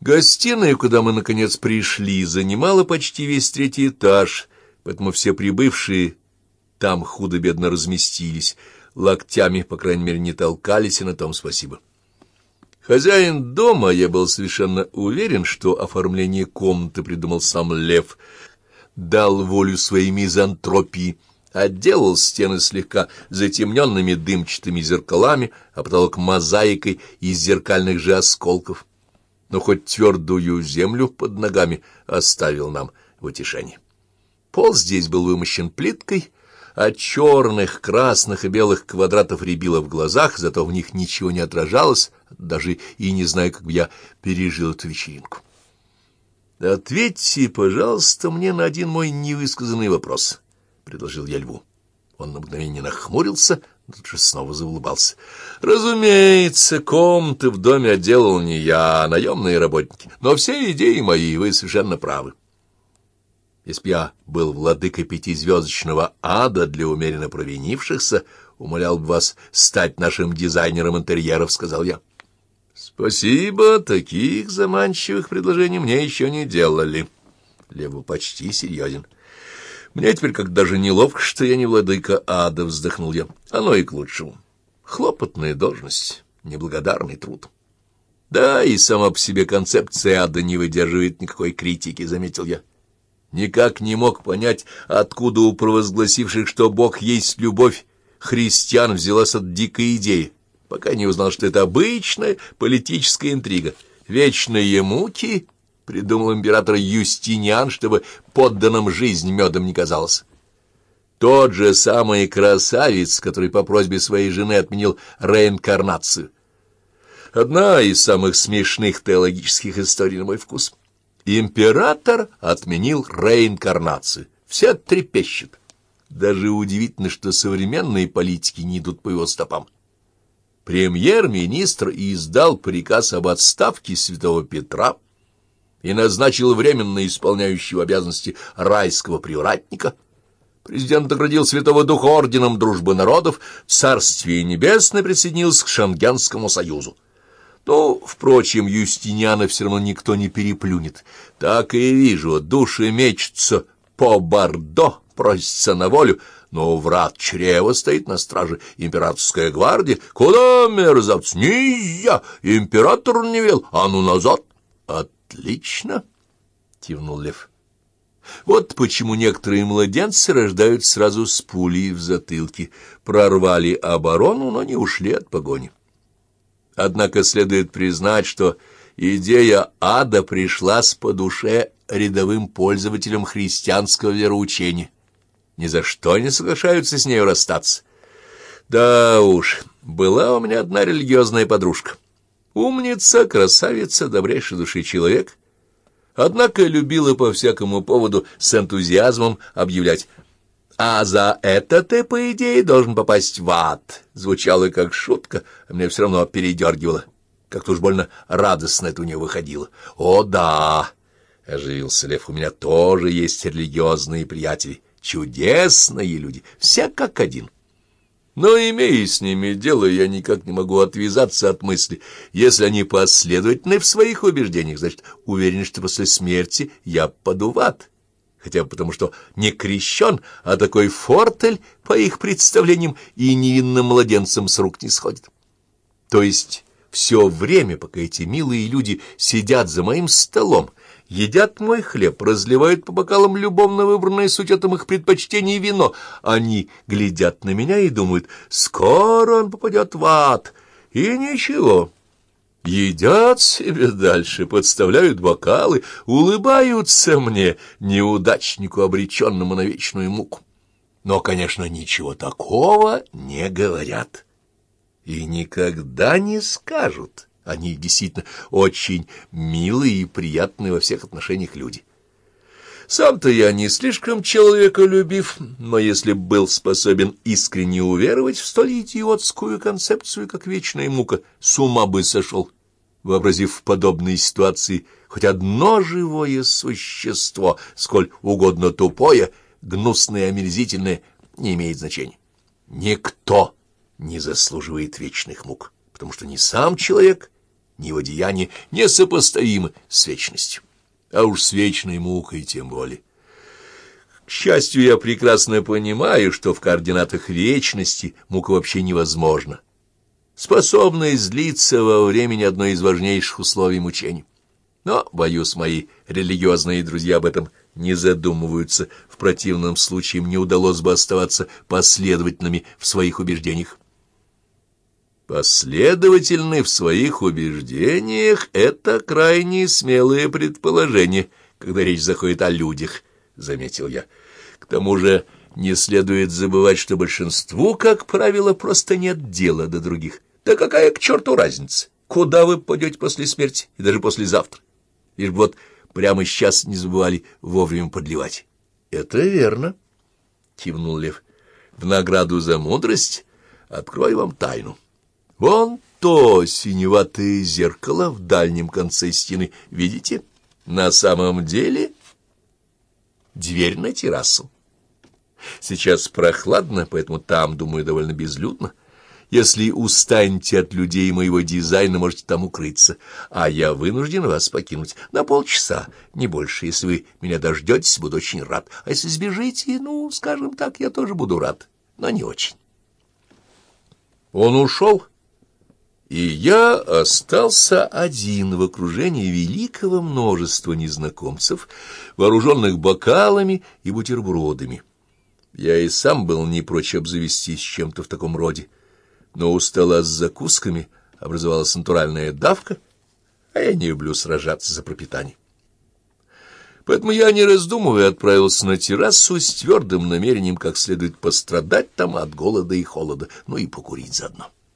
Гостиная, куда мы, наконец, пришли, занимала почти весь третий этаж, поэтому все прибывшие там худо-бедно разместились, локтями, по крайней мере, не толкались, и на том спасибо. Хозяин дома, я был совершенно уверен, что оформление комнаты придумал сам Лев, дал волю своей мизантропии, отделал стены слегка затемненными дымчатыми зеркалами, а потолок мозаикой из зеркальных же осколков но хоть твердую землю под ногами оставил нам в утешении. Пол здесь был вымощен плиткой, а черных, красных и белых квадратов рябило в глазах, зато в них ничего не отражалось, даже и не знаю, как бы я пережил эту вечеринку. «Ответьте, пожалуйста, мне на один мой невысказанный вопрос», — предложил я льву. Он на мгновение нахмурился, Тут же снова заулыбался. «Разумеется, комнаты в доме отделал не я, а наемные работники. Но все идеи мои, вы совершенно правы. Если б я был владыкой пятизвездочного ада для умеренно провинившихся, умолял бы вас стать нашим дизайнером интерьеров», — сказал я. «Спасибо, таких заманчивых предложений мне еще не делали». Лев почти серьезен. Мне теперь как даже неловко, что я не владыка ада, вздохнул я. Оно и к лучшему. Хлопотная должность, неблагодарный труд. Да, и сама по себе концепция ада не выдерживает никакой критики, заметил я. Никак не мог понять, откуда у провозгласивших, что Бог есть любовь, христиан взялась от дикой идеи, пока не узнал, что это обычная политическая интрига. Вечные муки придумал император Юстиниан, чтобы подданным жизнь медом не казалась. Тот же самый красавец, который по просьбе своей жены отменил реинкарнацию. Одна из самых смешных теологических историй на мой вкус. Император отменил реинкарнацию. Все трепещут. Даже удивительно, что современные политики не идут по его стопам. Премьер-министр издал приказ об отставке святого Петра, и назначил временно исполняющего обязанности райского привратника. Президент наградил Святого Духа орденом дружбы народов, Царствие Небесное присоединился к Шенгенскому союзу. Ну, впрочем, Юстиниана все равно никто не переплюнет. Так и вижу, души мечутся по Бордо, просятся на волю, но врат чрева стоит на страже императорская гвардия. Куда, мерзавц? Я! Император не вел, а ну назад! От «Отлично!» — кивнул Лев. Вот почему некоторые младенцы рождают сразу с пулей в затылке. Прорвали оборону, но не ушли от погони. Однако следует признать, что идея ада пришла с по душе рядовым пользователям христианского вероучения. Ни за что не соглашаются с нею расстаться. Да уж, была у меня одна религиозная подружка. Умница, красавица, добрейший души человек. Однако любила по всякому поводу с энтузиазмом объявлять «А за это ты, по идее, должен попасть в ад». Звучало как шутка, а мне все равно передергивало. Как-то уж больно радостно это у нее выходило. «О, да!» — оживился Лев. «У меня тоже есть религиозные приятели. Чудесные люди, все как один». Но, имея с ними дело, я никак не могу отвязаться от мысли. Если они последовательны в своих убеждениях, значит, уверен, что после смерти я паду в ад. Хотя бы потому, что не крещен, а такой фортель, по их представлениям, и невинным младенцам с рук не сходит. То есть все время, пока эти милые люди сидят за моим столом, едят мой хлеб, разливают по бокалам любовно выбранное с учетом их предпочтений вино. Они глядят на меня и думают, скоро он попадет в ад. И ничего. Едят себе дальше, подставляют бокалы, улыбаются мне, неудачнику, обреченному на вечную муку. Но, конечно, ничего такого не говорят. И никогда не скажут. Они действительно очень милые и приятные во всех отношениях люди. Сам-то я не слишком человеколюбив, но если был способен искренне уверовать в столь идиотскую концепцию, как вечная мука, с ума бы сошел, вообразив в подобной ситуации хоть одно живое существо, сколь угодно тупое, гнусное и омерзительное, не имеет значения. Никто не заслуживает вечных мук, потому что ни сам человек, ни его деяния несопоставимы с вечностью. А уж с вечной мукой тем более. К счастью, я прекрасно понимаю, что в координатах вечности мука вообще невозможна. Способность длиться во времени одно из важнейших условий мучений. Но, боюсь, мои религиозные друзья об этом не задумываются. В противном случае мне удалось бы оставаться последовательными в своих убеждениях. Последовательны в своих убеждениях — это крайне смелое предположение, когда речь заходит о людях, — заметил я. К тому же не следует забывать, что большинству, как правило, просто нет дела до других. Да какая к черту разница, куда вы пойдете после смерти и даже послезавтра? Лишь вот прямо сейчас не забывали вовремя подливать. — Это верно, — кивнул Лев. — В награду за мудрость открою вам тайну. Вон то синеватое зеркало в дальнем конце стены, видите? На самом деле дверь на террасу. Сейчас прохладно, поэтому там, думаю, довольно безлюдно. Если устанете от людей моего дизайна, можете там укрыться, а я вынужден вас покинуть на полчаса, не больше. Если вы меня дождетесь, буду очень рад. А если сбежите, ну, скажем так, я тоже буду рад, но не очень. Он ушел, и я остался один в окружении великого множества незнакомцев, вооруженных бокалами и бутербродами. Я и сам был не прочь обзавестись чем-то в таком роде, но у стола с закусками образовалась натуральная давка, а я не люблю сражаться за пропитание. Поэтому я, не раздумывая, отправился на террасу с твердым намерением как следует пострадать там от голода и холода, ну и покурить заодно.